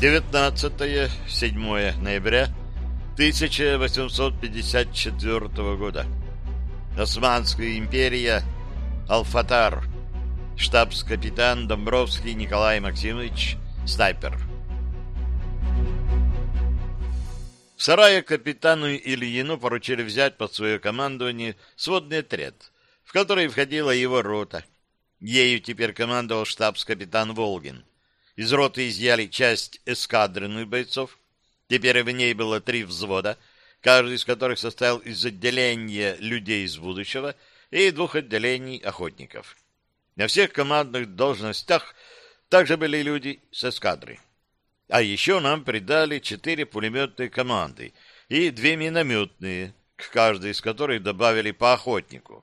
19-7 ноября 1854 года. Османская империя, Алфатар, штабс-капитан Домбровский Николай Максимович, снайпер. В сарае капитану Ильину поручили взять под свое командование сводный отряд, в который входила его рота. Ею теперь командовал штабс-капитан Волгин. Из роты изъяли часть эскадренных бойцов. Теперь в ней было три взвода, каждый из которых состоял из отделения людей из будущего и двух отделений охотников. На всех командных должностях также были люди с эскадры. А еще нам придали четыре пулеметные команды и две минометные, к каждой из которых добавили по охотнику.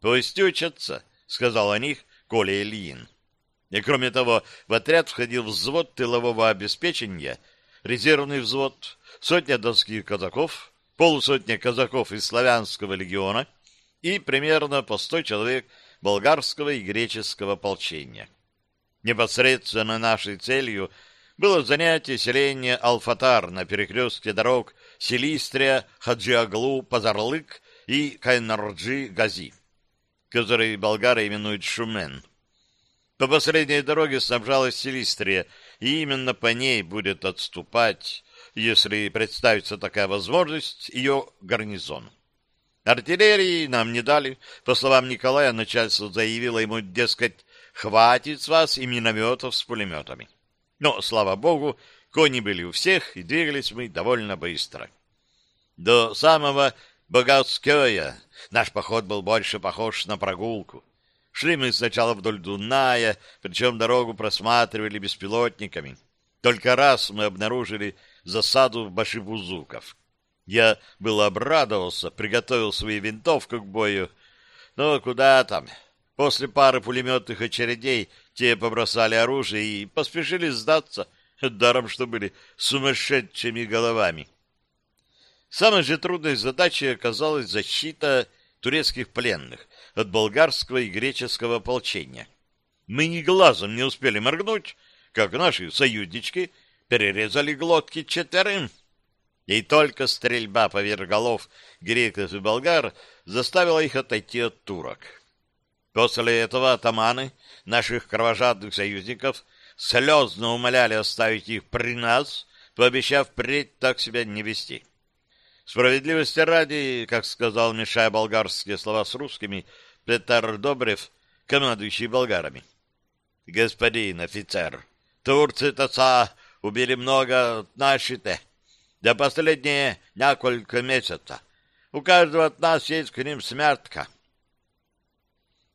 «Пусть учатся», — сказал о них Коля Ильин. И кроме того, в отряд входил взвод тылового обеспечения, резервный взвод, сотня донских казаков, полусотня казаков из славянского легиона и примерно по сто человек болгарского и греческого ополчения. Непосредственно нашей целью было занятие селения Алфатар на перекрестке дорог Селистрия, Хаджиаглу, Пазарлык и Кайнарджи-Гази, который болгары именуют Шумен. По последней дороге снабжалась Селистрия, и именно по ней будет отступать, если представится такая возможность, ее гарнизон. Артиллерии нам не дали. По словам Николая, начальство заявило ему, дескать, хватит с вас и минометов с пулеметами. Но, слава богу, кони были у всех, и двигались мы довольно быстро. До самого Богатская наш поход был больше похож на прогулку. Шли мы сначала вдоль Дуная, причем дорогу просматривали беспилотниками. Только раз мы обнаружили засаду в башибузуков. Я был обрадовался, приготовил свои винтовки к бою. Но куда там? После пары пулеметных очередей те побросали оружие и поспешили сдаться, даром что были сумасшедшими головами. Самой же трудной задачей оказалась защита турецких пленных от болгарского и греческого ополчения. Мы ни глазом не успели моргнуть, как наши союзнички перерезали глотки четверым. И только стрельба поверх голов греков и болгар заставила их отойти от турок. После этого атаманы наших кровожадных союзников слезно умоляли оставить их при нас, пообещав впредь так себя не вести. Справедливости ради, как сказал, мешая болгарские слова с русскими, Петр Добрев, командующий болгарами. Господин офицер, турцы-то убили много наши-то. Да последние несколько месяцев. У каждого от нас есть к ним смертка.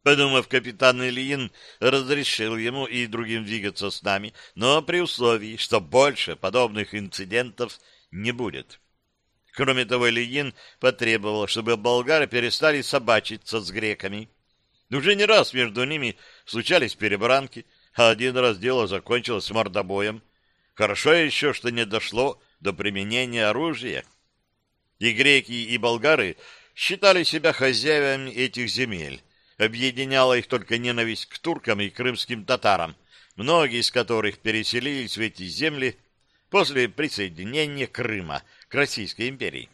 Подумав, капитан Ильин разрешил ему и другим двигаться с нами, но при условии, что больше подобных инцидентов не будет. Кроме того, Ильин потребовал, чтобы болгары перестали собачиться с греками. Уже не раз между ними случались перебранки, а один раз дело закончилось мордобоем. Хорошо еще, что не дошло до применения оружия. И греки, и болгары считали себя хозяевами этих земель. Объединяла их только ненависть к туркам и крымским татарам, многие из которых переселились в эти земли после присоединения Крыма к Российской империи.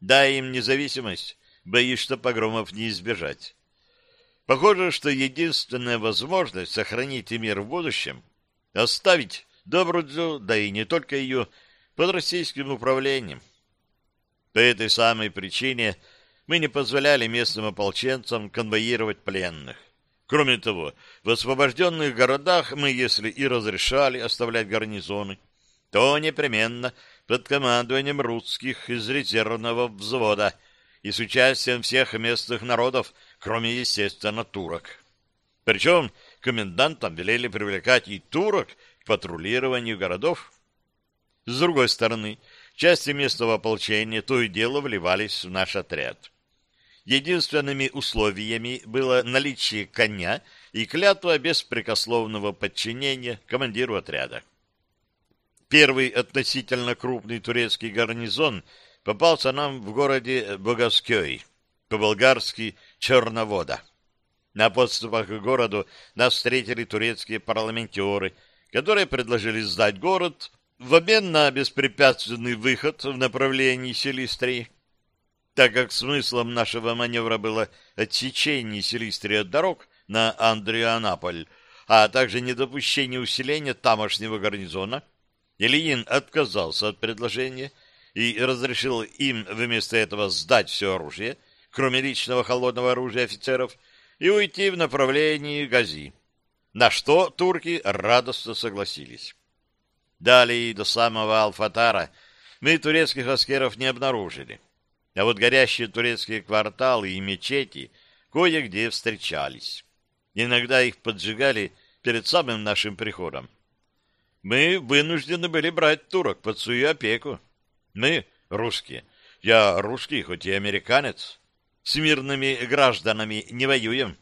Дай им независимость, боюсь, что погромов не избежать. Похоже, что единственная возможность сохранить мир в будущем — оставить Добрудзу, да и не только ее, под российским управлением. По этой самой причине мы не позволяли местным ополченцам конвоировать пленных. Кроме того, в освобожденных городах мы, если и разрешали оставлять гарнизоны, то непременно под командованием русских из резервного взвода и с участием всех местных народов, кроме, естественно, турок. Причем комендантам велели привлекать и турок к патрулированию городов. С другой стороны, части местного ополчения то и дело вливались в наш отряд. Единственными условиями было наличие коня и клятва беспрекословного подчинения командиру отряда. Первый относительно крупный турецкий гарнизон попался нам в городе Богаскёй, по-болгарски Черновода. На подступах к городу нас встретили турецкие парламентеры, которые предложили сдать город в обмен на беспрепятственный выход в направлении Селистрии. Так как смыслом нашего маневра было отсечение Селистрии от дорог на Андрианаполь, а также недопущение усиления тамошнего гарнизона, Ильин отказался от предложения и разрешил им вместо этого сдать все оружие, кроме личного холодного оружия офицеров, и уйти в направлении Гази, на что турки радостно согласились. Далее до самого Алфатара мы турецких аскеров не обнаружили, а вот горящие турецкие кварталы и мечети кое-где встречались. Иногда их поджигали перед самым нашим приходом. Мы вынуждены были брать турок под свою опеку. Мы, русские, я русский, хоть и американец, с мирными гражданами не воюем,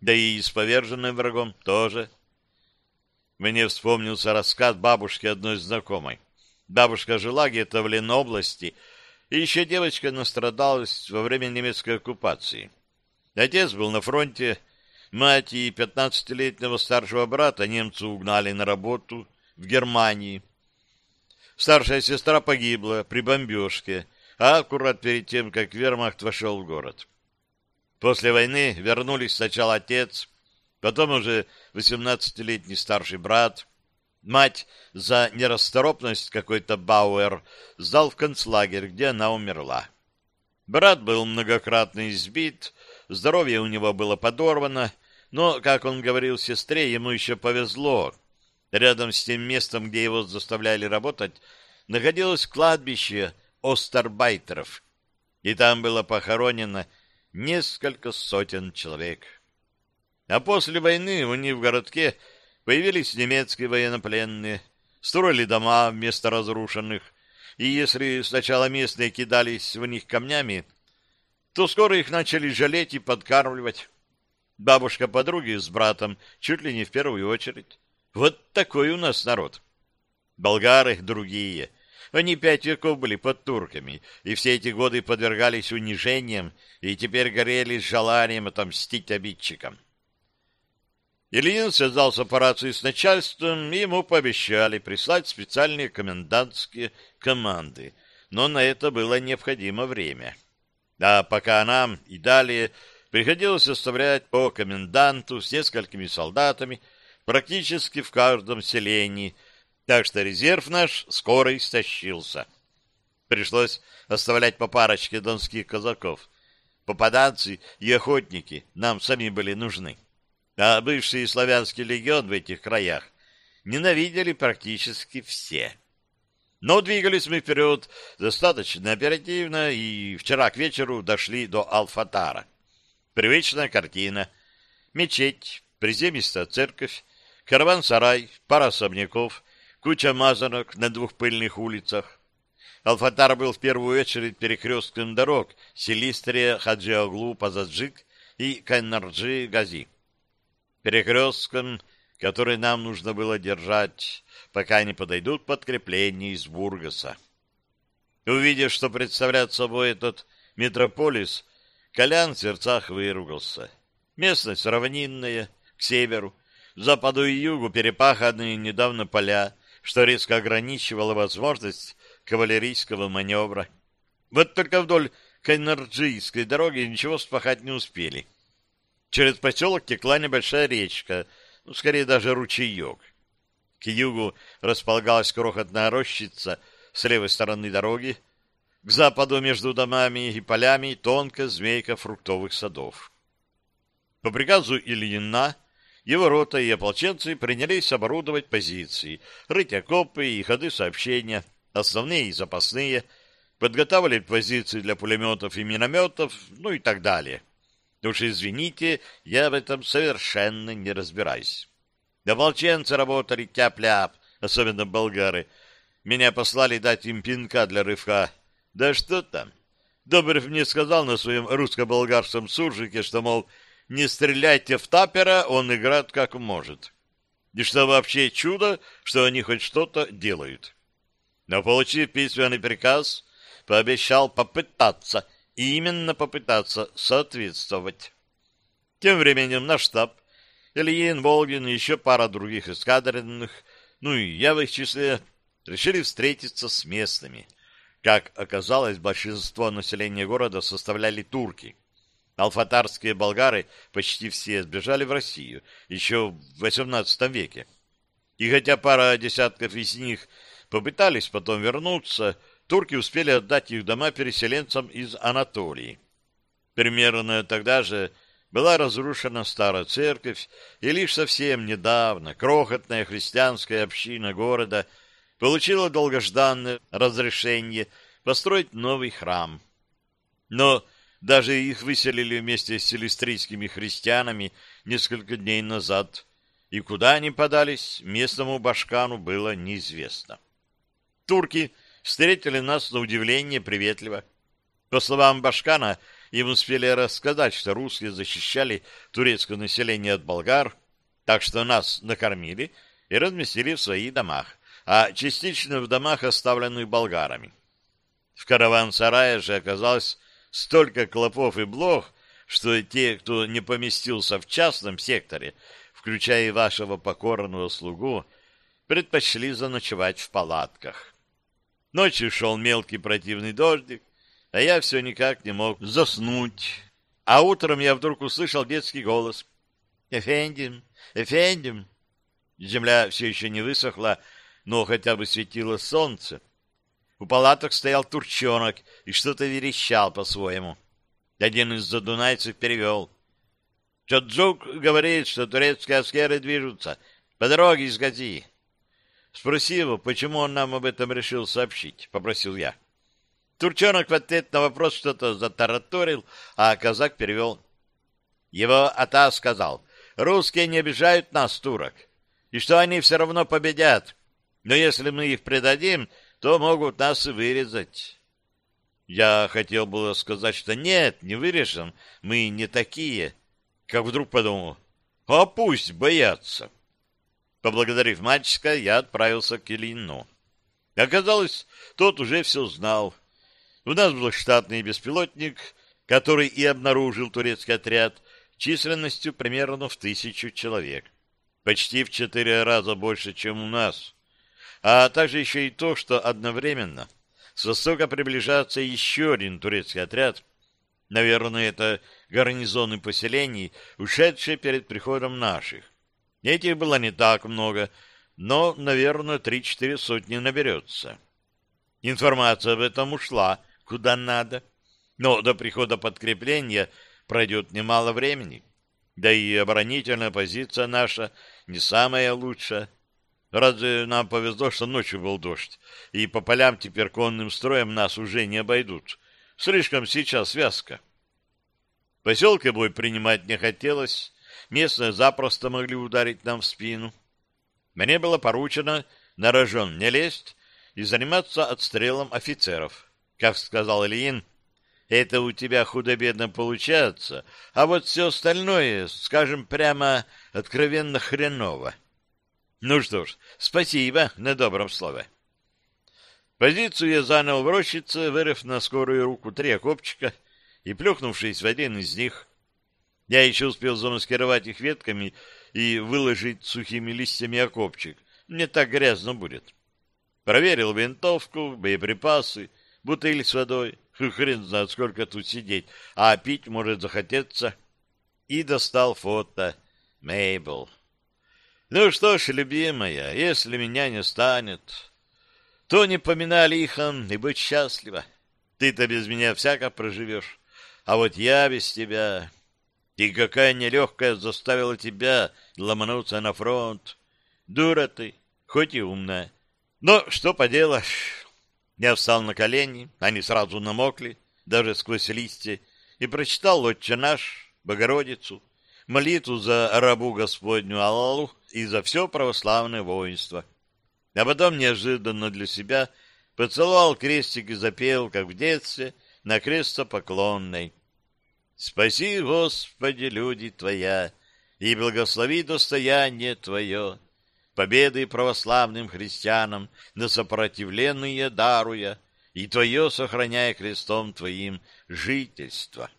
да и с поверженным врагом тоже. Мне вспомнился рассказ бабушки одной знакомой. Бабушка жила где-то в Ленобласти, и еще девочка настрадалась во время немецкой оккупации. Отец был на фронте, мать и пятнадцатилетнего старшего брата немцы угнали на работу в Германии. Старшая сестра погибла при бомбежке, а аккурат перед тем, как вермахт вошел в город. После войны вернулись сначала отец, потом уже восемнадцатилетний старший брат. Мать за нерасторопность какой-то Бауэр сдал в концлагерь, где она умерла. Брат был многократно избит, здоровье у него было подорвано, но, как он говорил сестре, ему еще повезло. Рядом с тем местом, где его заставляли работать, находилось кладбище остарбайтеров, и там было похоронено несколько сотен человек. А после войны у них в городке появились немецкие военнопленные, строили дома вместо разрушенных, и если сначала местные кидались в них камнями, то скоро их начали жалеть и подкармливать. Бабушка подруги с братом чуть ли не в первую очередь. Вот такой у нас народ. Болгары другие. Они пять веков были под турками, и все эти годы подвергались унижениям, и теперь горели с желанием отомстить обидчикам. Ильин связался по рации с начальством, и ему пообещали прислать специальные комендантские команды, но на это было необходимо время. А пока нам и далее приходилось оставлять по коменданту с несколькими солдатами практически в каждом селении, так что резерв наш скоро истощился. Пришлось оставлять по парочке донских казаков. Попаданцы и охотники нам сами были нужны. А бывший славянский легион в этих краях ненавидели практически все. Но двигались мы вперед достаточно оперативно, и вчера к вечеру дошли до Алфатара. Привычная картина. Мечеть, приземистая церковь, караван-сарай, пара особняков, куча мазанок на двух пыльных улицах. Алфатар был в первую очередь перекрестком дорог Селистрия, Хаджиоглу, Пазаджик и Кайнарджи-Гази. Перекрестком, который нам нужно было держать, пока не подойдут подкрепления из Бургаса. Увидев, что представляет собой этот метрополис, Колян в сердцах выругался. Местность равнинная, к северу, западу и югу перепаханные недавно поля, что резко ограничивало возможность кавалерийского маневра. Вот только вдоль Кайнарджийской дороги ничего спахать не успели. Через поселок текла небольшая речка, ну, скорее даже ручеек. К югу располагалась крохотная рощица с левой стороны дороги, к западу между домами и полями тонкая змейка фруктовых садов. По приказу Ильина его рота и ополченцы принялись оборудовать позиции, рыть окопы и ходы сообщения, основные и запасные, подготавливать позиции для пулеметов и минометов, ну и так далее. Уж извините, я в этом совершенно не разбираюсь. Ополченцы работали тяп-ляп, особенно болгары. Меня послали дать им пинка для рывка. Да что там? Добрев мне сказал на своем русско-болгарском суржике, что, мол, не стреляйте в тапера, он играет как может. И что вообще чудо, что они хоть что-то делают. Но, получив письменный приказ, пообещал попытаться, именно попытаться соответствовать. Тем временем наш штаб, Ильин, Волгин и еще пара других эскадренных ну и я в их числе, решили встретиться с местными. Как оказалось, большинство населения города составляли турки. Алфатарские болгары почти все сбежали в Россию еще в XVIII веке. И хотя пара десятков из них попытались потом вернуться, турки успели отдать их дома переселенцам из Анатолии. Примерно тогда же была разрушена старая церковь, и лишь совсем недавно крохотная христианская община города получила долгожданное разрешение построить новый храм. Но даже их выселили вместе с селестрийскими христианами несколько дней назад, и куда они подались, местному башкану было неизвестно. Турки встретили нас на удивление приветливо. По словам башкана, им успели рассказать, что русские защищали турецкое население от болгар, так что нас накормили и разместили в своих домах, а частично в домах, оставленных болгарами. В караван-сарае же оказалось столько клопов и блох, что те, кто не поместился в частном секторе, включая вашего покорного слугу, предпочли заночевать в палатках. Ночью шел мелкий противный дождик, а я все никак не мог заснуть. А утром я вдруг услышал детский голос. «Эфендим! Эфендим!» Земля все еще не высохла, но хотя бы светило солнце. У палаток стоял турчонок и что-то верещал по-своему. Один из задунайцев перевел. Чаджук говорит, что турецкие аскеры движутся. По дороге из Гази. Спроси его, почему он нам об этом решил сообщить, — попросил я. Турчонок в ответ на вопрос что-то затараторил, а казак перевел. Его ата сказал, русские не обижают нас, турок, и что они все равно победят. Но если мы их предадим, то могут нас и вырезать. Я хотел было сказать, что нет, не вырежем, мы не такие. Как вдруг подумал, а пусть боятся. Поблагодарив мальчика, я отправился к Ильину. Оказалось, тот уже все знал. У нас был штатный беспилотник, который и обнаружил турецкий отряд численностью примерно в тысячу человек. Почти в четыре раза больше, чем у нас а также еще и то, что одновременно с востока приближается еще один турецкий отряд. Наверное, это гарнизоны поселений, ушедшие перед приходом наших. Этих было не так много, но, наверное, три-четыре сотни наберется. Информация об этом ушла куда надо, но до прихода подкрепления пройдет немало времени. Да и оборонительная позиция наша не самая лучшая. Разве нам повезло, что ночью был дождь, и по полям теперь конным строем нас уже не обойдут. Слишком сейчас вязко. В поселке бой принимать не хотелось, местные запросто могли ударить нам в спину. Мне было поручено на рожон не лезть и заниматься отстрелом офицеров. Как сказал Ильин, это у тебя худо-бедно получается, а вот все остальное, скажем прямо, откровенно хреново. Ну что ж, спасибо на добром слове. Позицию я занял в рощице, вырыв на скорую руку три окопчика и плюхнувшись в один из них. Я еще успел замаскировать их ветками и выложить сухими листьями окопчик. Мне так грязно будет. Проверил винтовку, боеприпасы, бутыль с водой. Хрен знает, сколько тут сидеть, а пить может захотеться. И достал фото. Мейбл. Ну что ж, любимая, если меня не станет, то не поминай лихом и быть счастлива. Ты-то без меня всяко проживешь, а вот я без тебя... И какая нелегкая заставила тебя ломануться на фронт. Дура ты, хоть и умная. Но что поделаешь. Я встал на колени, они сразу намокли, даже сквозь листья, и прочитал «Отче наш», «Богородицу», молитву за рабу Господню Аллаху и за все православное воинство. А потом неожиданно для себя поцеловал крестик и запел, как в детстве, на крестопоклонной. «Спаси, Господи, люди Твоя, и благослови достояние Твое, победы православным христианам на сопротивленные даруя, и Твое сохраняя крестом Твоим жительство».